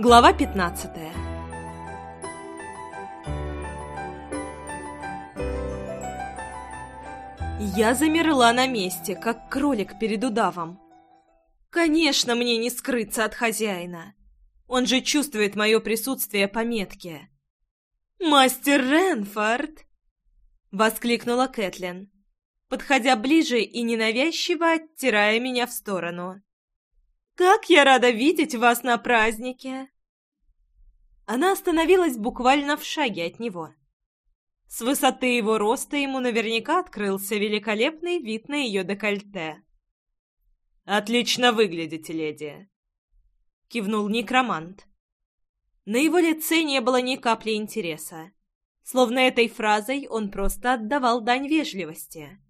Глава 15 Я замерла на месте, как кролик перед удавом. Конечно, мне не скрыться от хозяина. Он же чувствует мое присутствие по метке. «Мастер Ренфорд!» — воскликнула Кэтлин, подходя ближе и ненавязчиво оттирая меня в сторону. «Как я рада видеть вас на празднике!» Она остановилась буквально в шаге от него. С высоты его роста ему наверняка открылся великолепный вид на ее декольте. «Отлично выглядите, леди!» — кивнул некромант. На его лице не было ни капли интереса. Словно этой фразой он просто отдавал дань вежливости.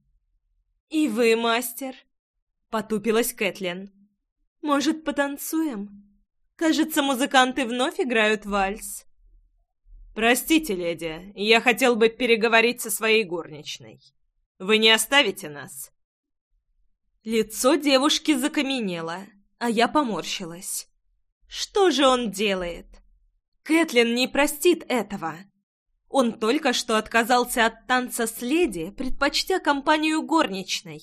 «И вы, мастер!» — потупилась Кэтлин. «Может, потанцуем?» Кажется, музыканты вновь играют вальс. Простите, леди, я хотел бы переговорить со своей горничной. Вы не оставите нас? Лицо девушки закаменело, а я поморщилась. Что же он делает? Кэтлин не простит этого. Он только что отказался от танца с леди, предпочтя компанию горничной.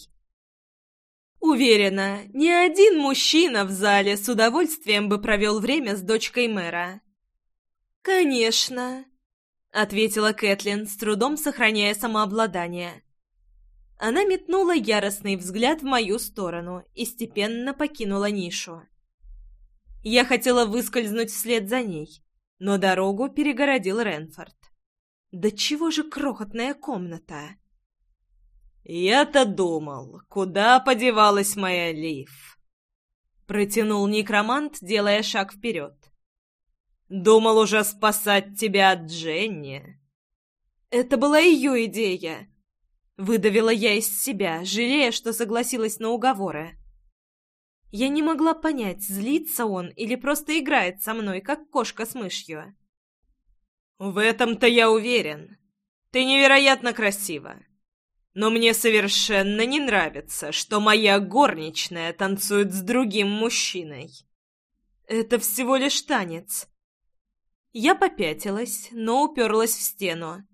Уверена, ни один мужчина в зале с удовольствием бы провел время с дочкой мэра. «Конечно», — ответила Кэтлин, с трудом сохраняя самообладание. Она метнула яростный взгляд в мою сторону и степенно покинула нишу. Я хотела выскользнуть вслед за ней, но дорогу перегородил Ренфорд. «Да чего же крохотная комната!» «Я-то думал, куда подевалась моя Лив?» Протянул некромант, делая шаг вперед. «Думал уже спасать тебя от Дженни». «Это была ее идея!» Выдавила я из себя, жалея, что согласилась на уговоры. Я не могла понять, злится он или просто играет со мной, как кошка с мышью. «В этом-то я уверен. Ты невероятно красива!» Но мне совершенно не нравится, что моя горничная танцует с другим мужчиной. Это всего лишь танец. Я попятилась, но уперлась в стену.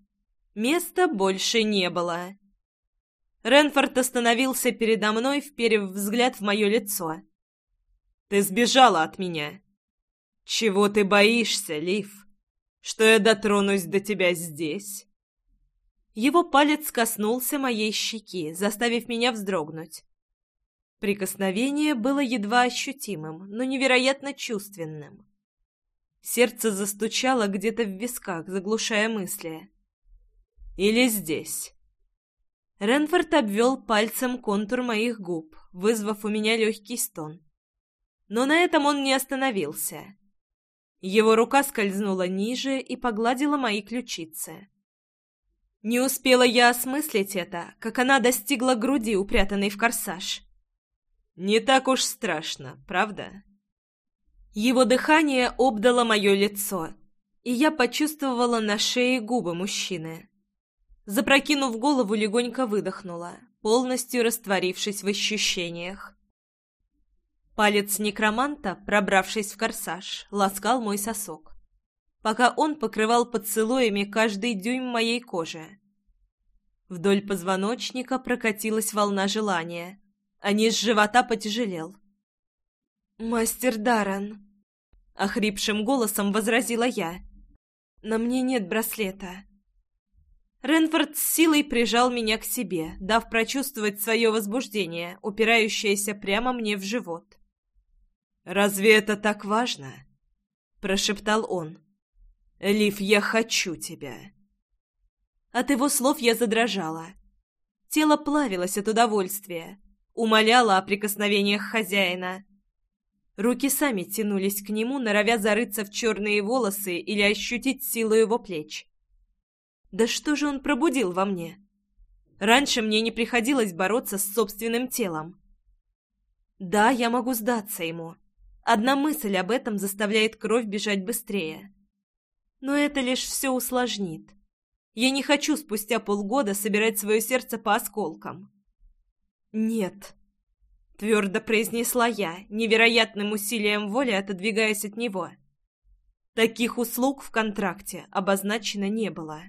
Места больше не было. Ренфорд остановился передо мной, вперев взгляд в мое лицо. «Ты сбежала от меня!» «Чего ты боишься, Лив? Что я дотронусь до тебя здесь?» Его палец коснулся моей щеки, заставив меня вздрогнуть. Прикосновение было едва ощутимым, но невероятно чувственным. Сердце застучало где-то в висках, заглушая мысли. «Или здесь». Ренфорд обвел пальцем контур моих губ, вызвав у меня легкий стон. Но на этом он не остановился. Его рука скользнула ниже и погладила мои ключицы. Не успела я осмыслить это, как она достигла груди, упрятанной в корсаж. «Не так уж страшно, правда?» Его дыхание обдало мое лицо, и я почувствовала на шее губы мужчины. Запрокинув голову, легонько выдохнула, полностью растворившись в ощущениях. Палец некроманта, пробравшись в корсаж, ласкал мой сосок пока он покрывал поцелуями каждый дюйм моей кожи. Вдоль позвоночника прокатилась волна желания, а низ живота потяжелел. «Мастер Даран, — охрипшим голосом возразила я. «На мне нет браслета». Ренфорд с силой прижал меня к себе, дав прочувствовать свое возбуждение, упирающееся прямо мне в живот. «Разве это так важно?» — прошептал он. Лив, я хочу тебя!» От его слов я задрожала. Тело плавилось от удовольствия, умоляло о прикосновениях хозяина. Руки сами тянулись к нему, норовя зарыться в черные волосы или ощутить силу его плеч. Да что же он пробудил во мне? Раньше мне не приходилось бороться с собственным телом. Да, я могу сдаться ему. Одна мысль об этом заставляет кровь бежать быстрее. Но это лишь все усложнит. Я не хочу спустя полгода собирать свое сердце по осколкам. «Нет», — твердо произнесла я, невероятным усилием воли отодвигаясь от него. Таких услуг в контракте обозначено не было.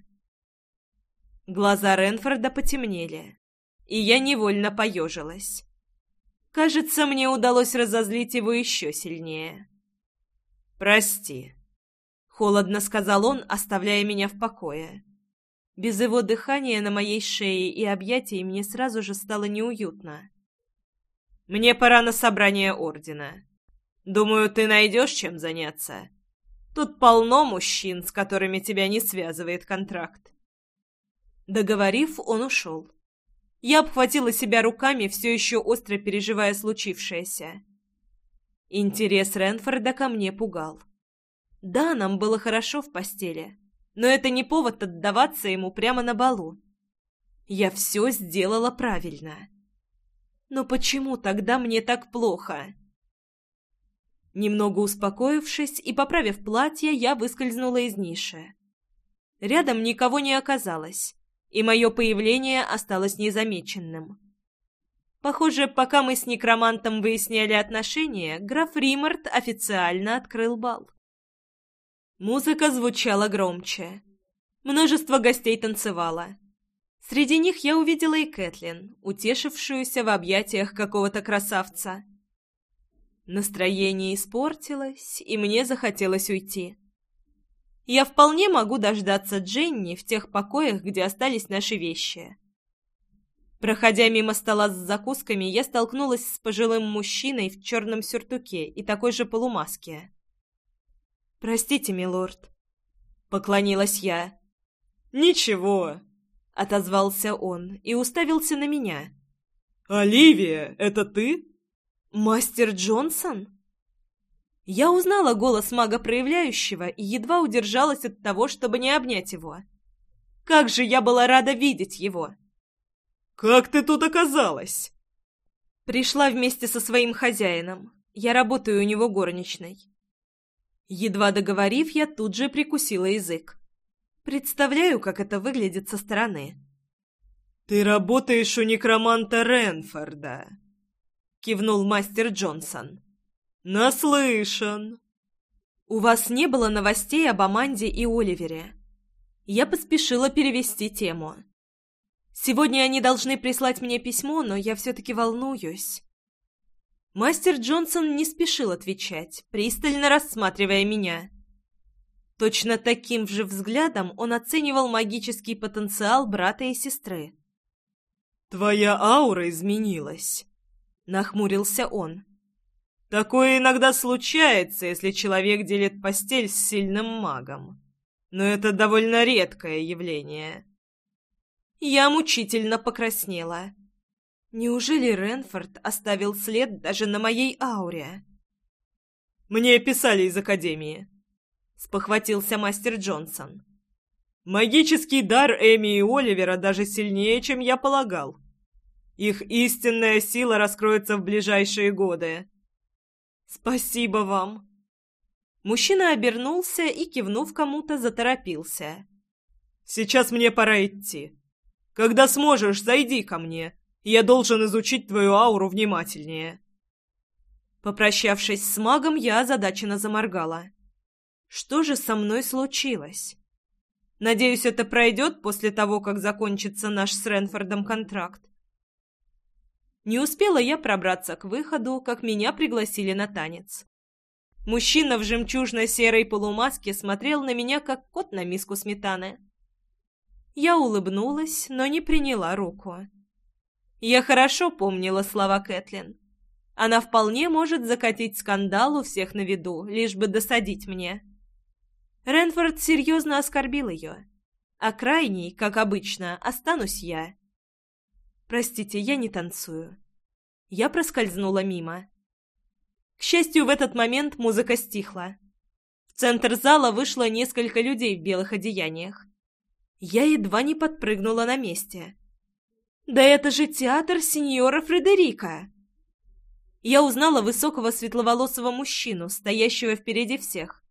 Глаза Ренфорда потемнели, и я невольно поежилась. Кажется, мне удалось разозлить его еще сильнее. «Прости», Холодно сказал он, оставляя меня в покое. Без его дыхания на моей шее и объятий мне сразу же стало неуютно. «Мне пора на собрание ордена. Думаю, ты найдешь чем заняться. Тут полно мужчин, с которыми тебя не связывает контракт». Договорив, он ушел. Я обхватила себя руками, все еще остро переживая случившееся. Интерес Ренфорда ко мне пугал. Да, нам было хорошо в постели, но это не повод отдаваться ему прямо на балу. Я все сделала правильно. Но почему тогда мне так плохо? Немного успокоившись и поправив платье, я выскользнула из ниши. Рядом никого не оказалось, и мое появление осталось незамеченным. Похоже, пока мы с некромантом выясняли отношения, граф Римарт официально открыл бал. Музыка звучала громче. Множество гостей танцевало. Среди них я увидела и Кэтлин, утешившуюся в объятиях какого-то красавца. Настроение испортилось, и мне захотелось уйти. Я вполне могу дождаться Дженни в тех покоях, где остались наши вещи. Проходя мимо стола с закусками, я столкнулась с пожилым мужчиной в черном сюртуке и такой же полумаске. «Простите, милорд», — поклонилась я. «Ничего», — отозвался он и уставился на меня. «Оливия, это ты?» «Мастер Джонсон?» Я узнала голос мага проявляющего и едва удержалась от того, чтобы не обнять его. Как же я была рада видеть его! «Как ты тут оказалась?» Пришла вместе со своим хозяином. Я работаю у него горничной. Едва договорив, я тут же прикусила язык. Представляю, как это выглядит со стороны. «Ты работаешь у некроманта Ренфорда», — кивнул мастер Джонсон. «Наслышан». «У вас не было новостей об Аманде и Оливере?» Я поспешила перевести тему. «Сегодня они должны прислать мне письмо, но я все-таки волнуюсь. Мастер Джонсон не спешил отвечать, пристально рассматривая меня. Точно таким же взглядом он оценивал магический потенциал брата и сестры. «Твоя аура изменилась», — нахмурился он. «Такое иногда случается, если человек делит постель с сильным магом. Но это довольно редкое явление». Я мучительно покраснела. Неужели Ренфорд оставил след даже на моей ауре? «Мне писали из Академии», — спохватился мастер Джонсон. «Магический дар Эми и Оливера даже сильнее, чем я полагал. Их истинная сила раскроется в ближайшие годы». «Спасибо вам!» Мужчина обернулся и, кивнув кому-то, заторопился. «Сейчас мне пора идти. Когда сможешь, зайди ко мне. Я должен изучить твою ауру внимательнее». Попрощавшись с магом, я озадаченно заморгала. «Что же со мной случилось?» Надеюсь, это пройдет после того, как закончится наш с Ренфордом контракт. Не успела я пробраться к выходу, как меня пригласили на танец. Мужчина в жемчужно-серой полумаске смотрел на меня, как кот на миску сметаны. Я улыбнулась, но не приняла руку. Я хорошо помнила слова Кэтлин. Она вполне может закатить скандал у всех на виду, лишь бы досадить мне. Ренфорд серьезно оскорбил ее. А крайней, как обычно, останусь я. Простите, я не танцую. Я проскользнула мимо. К счастью, в этот момент музыка стихла. В центр зала вышло несколько людей в белых одеяниях. Я едва не подпрыгнула на месте. Да это же театр сеньора Фредерика!» Я узнала высокого светловолосого мужчину, стоящего впереди всех.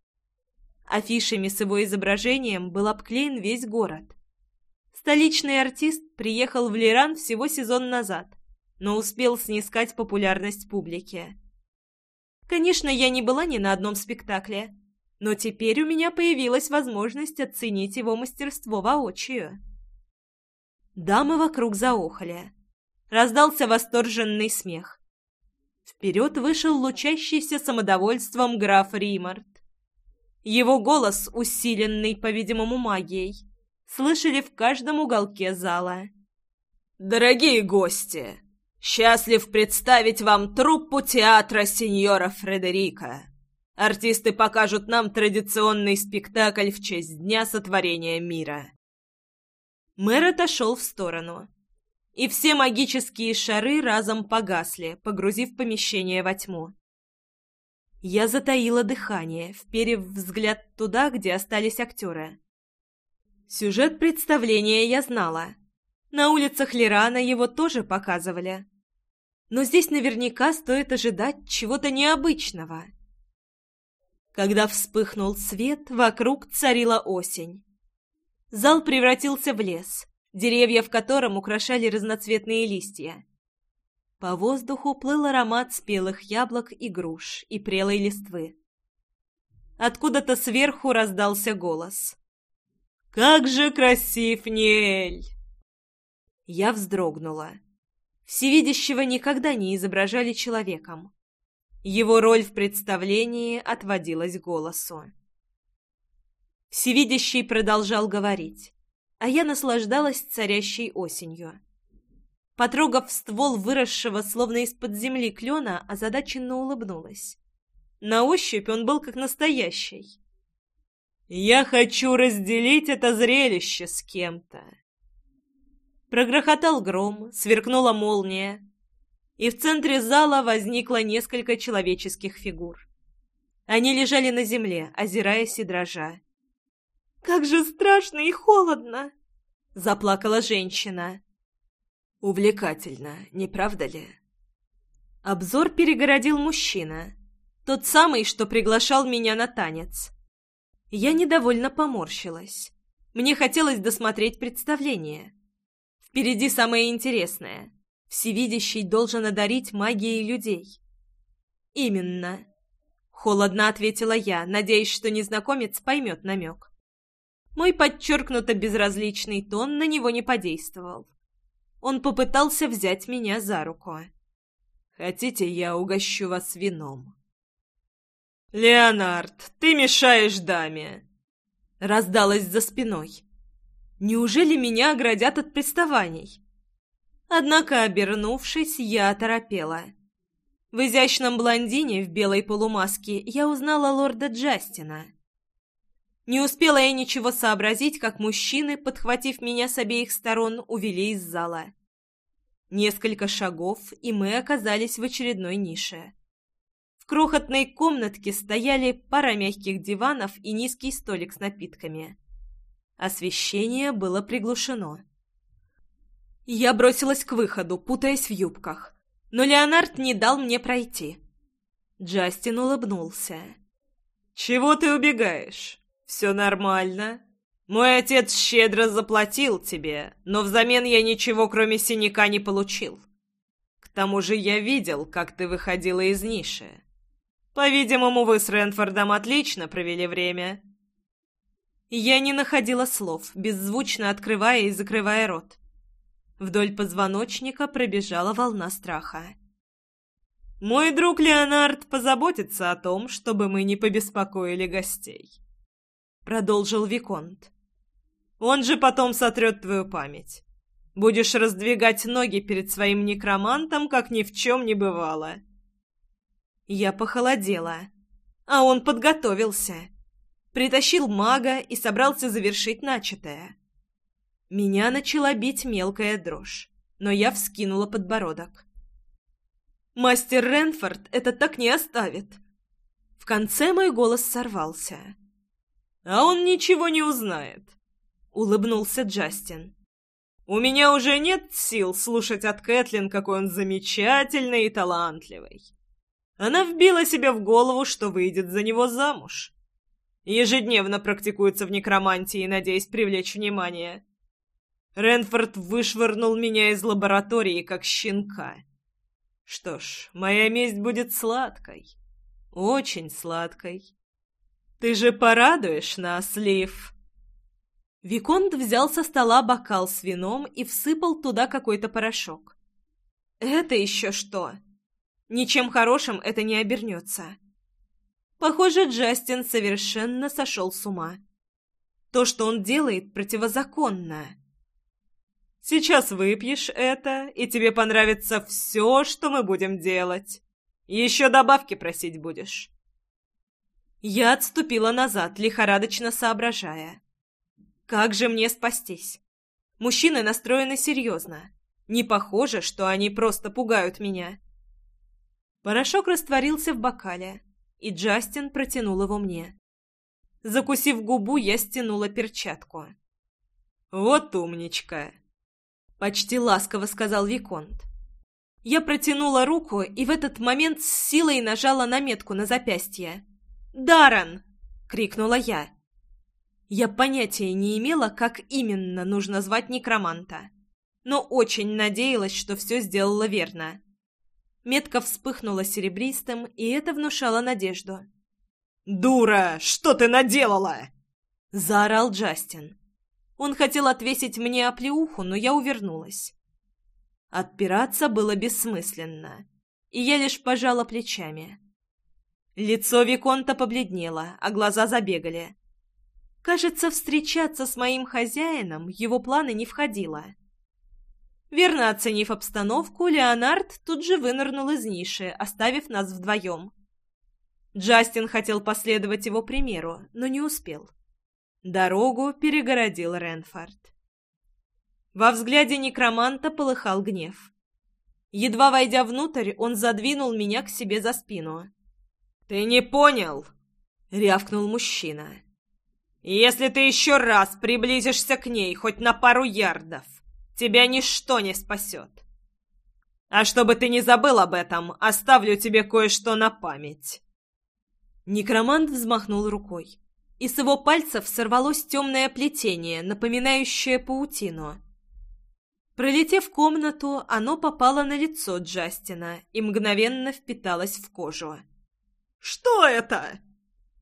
Афишами с его изображением был обклеен весь город. Столичный артист приехал в Лиран всего сезон назад, но успел снискать популярность публики. Конечно, я не была ни на одном спектакле, но теперь у меня появилась возможность оценить его мастерство воочию. Дамы вокруг заохали. Раздался восторженный смех. Вперед вышел лучащийся самодовольством граф Римард. Его голос, усиленный, по-видимому, магией, слышали в каждом уголке зала. «Дорогие гости, счастлив представить вам труппу театра сеньора Фредерика. Артисты покажут нам традиционный спектакль в честь Дня Сотворения Мира. Мэр отошел в сторону. И все магические шары разом погасли, погрузив помещение во тьму. Я затаила дыхание, вперев взгляд туда, где остались актеры. Сюжет представления я знала. На улицах Лирана его тоже показывали. Но здесь наверняка стоит ожидать чего-то необычного. Когда вспыхнул свет, вокруг царила осень. Зал превратился в лес, деревья в котором украшали разноцветные листья. По воздуху плыл аромат спелых яблок и груш и прелой листвы. Откуда-то сверху раздался голос. «Как же красив Ниэль!» Я вздрогнула. Всевидящего никогда не изображали человеком. Его роль в представлении отводилась голосу. Всевидящий продолжал говорить, а я наслаждалась царящей осенью. Потрогав ствол выросшего словно из-под земли клена, озадаченно улыбнулась. На ощупь он был как настоящий. «Я хочу разделить это зрелище с кем-то!» Прогрохотал гром, сверкнула молния, и в центре зала возникло несколько человеческих фигур. Они лежали на земле, озираясь и дрожа. Как же страшно и холодно!» — заплакала женщина. «Увлекательно, не правда ли?» Обзор перегородил мужчина. Тот самый, что приглашал меня на танец. Я недовольно поморщилась. Мне хотелось досмотреть представление. Впереди самое интересное. Всевидящий должен одарить магией людей. «Именно», — холодно ответила я, надеясь, что незнакомец поймет намек. Мой подчеркнуто безразличный тон на него не подействовал. Он попытался взять меня за руку. «Хотите, я угощу вас вином?» «Леонард, ты мешаешь даме!» Раздалось за спиной. «Неужели меня оградят от приставаний?» Однако, обернувшись, я оторопела. В изящном блондине в белой полумаске я узнала лорда Джастина — не успела я ничего сообразить, как мужчины, подхватив меня с обеих сторон, увели из зала. Несколько шагов, и мы оказались в очередной нише. В крохотной комнатке стояли пара мягких диванов и низкий столик с напитками. Освещение было приглушено. Я бросилась к выходу, путаясь в юбках. Но Леонард не дал мне пройти. Джастин улыбнулся. «Чего ты убегаешь?» Все нормально. Мой отец щедро заплатил тебе, но взамен я ничего, кроме синяка, не получил. К тому же я видел, как ты выходила из ниши. По-видимому, вы с Ренфордом отлично провели время. Я не находила слов, беззвучно открывая и закрывая рот. Вдоль позвоночника пробежала волна страха. «Мой друг Леонард позаботится о том, чтобы мы не побеспокоили гостей». — продолжил Виконт. «Он же потом сотрет твою память. Будешь раздвигать ноги перед своим некромантом, как ни в чем не бывало». Я похолодела, а он подготовился. Притащил мага и собрался завершить начатое. Меня начала бить мелкая дрожь, но я вскинула подбородок. «Мастер Ренфорд это так не оставит!» В конце мой голос сорвался а он ничего не узнает», — улыбнулся Джастин. «У меня уже нет сил слушать от Кэтлин, какой он замечательный и талантливый. Она вбила себе в голову, что выйдет за него замуж. Ежедневно практикуется в некромантии, надеясь привлечь внимание. Ренфорд вышвырнул меня из лаборатории, как щенка. Что ж, моя месть будет сладкой. Очень сладкой». Ты же порадуешь нас, Лив!» Виконт взял со стола бокал с вином и всыпал туда какой-то порошок. «Это еще что?» «Ничем хорошим это не обернется». Похоже, Джастин совершенно сошел с ума. То, что он делает, противозаконно. «Сейчас выпьешь это, и тебе понравится все, что мы будем делать. Еще добавки просить будешь». Я отступила назад, лихорадочно соображая. Как же мне спастись? Мужчины настроены серьезно. Не похоже, что они просто пугают меня. Порошок растворился в бокале, и Джастин протянул его мне. Закусив губу, я стянула перчатку. «Вот умничка!» Почти ласково сказал Виконт. Я протянула руку и в этот момент с силой нажала на метку на запястье. «Даррен!» — крикнула я. Я понятия не имела, как именно нужно звать некроманта, но очень надеялась, что все сделала верно. Метка вспыхнула серебристым, и это внушало надежду. «Дура! Что ты наделала?» — заорал Джастин. Он хотел отвесить мне оплеуху, но я увернулась. Отпираться было бессмысленно, и я лишь пожала плечами. Лицо Виконта побледнело, а глаза забегали. Кажется, встречаться с моим хозяином его планы не входило. Верно оценив обстановку, Леонард тут же вынырнул из ниши, оставив нас вдвоем. Джастин хотел последовать его примеру, но не успел. Дорогу перегородил Ренфорд. Во взгляде некроманта полыхал гнев. Едва войдя внутрь, он задвинул меня к себе за спину. «Ты не понял!» — рявкнул мужчина. «Если ты еще раз приблизишься к ней хоть на пару ярдов, тебя ничто не спасет. А чтобы ты не забыл об этом, оставлю тебе кое-что на память». Некромант взмахнул рукой, и с его пальцев сорвалось темное плетение, напоминающее паутину. Пролетев комнату, оно попало на лицо Джастина и мгновенно впиталось в кожу. Что это?»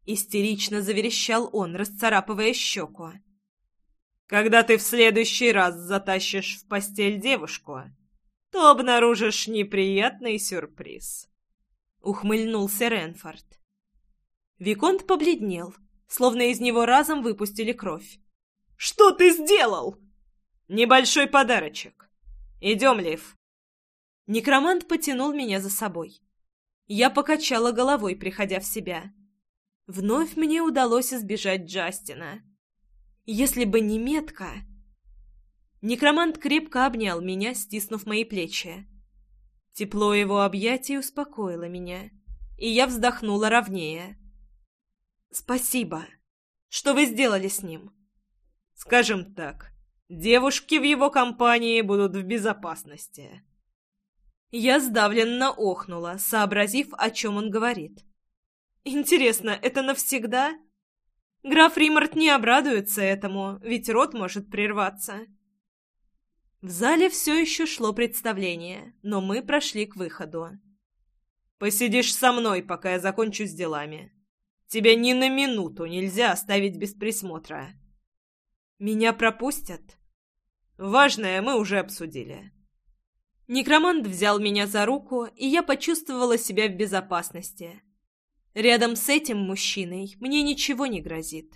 Истерично заверещал он, расцарапывая щеку. «Когда ты в следующий раз затащишь в постель девушку, то обнаружишь неприятный сюрприз», — ухмыльнулся Ренфорд. Виконт побледнел, словно из него разом выпустили кровь. «Что ты сделал?» «Небольшой подарочек. Идем, Лев». Некромант потянул меня за собой. Я покачала головой, приходя в себя. Вновь мне удалось избежать Джастина. Если бы не метка... Некромант крепко обнял меня, стиснув мои плечи. Тепло его объятий успокоило меня, и я вздохнула ровнее. «Спасибо. Что вы сделали с ним?» «Скажем так, девушки в его компании будут в безопасности», я сдавленно охнула, сообразив, о чем он говорит. «Интересно, это навсегда?» «Граф Римарт не обрадуется этому, ведь рот может прерваться». В зале все еще шло представление, но мы прошли к выходу. «Посидишь со мной, пока я закончу с делами. Тебя ни на минуту нельзя оставить без присмотра». «Меня пропустят?» «Важное мы уже обсудили». Некромант взял меня за руку, и я почувствовала себя в безопасности. Рядом с этим мужчиной мне ничего не грозит.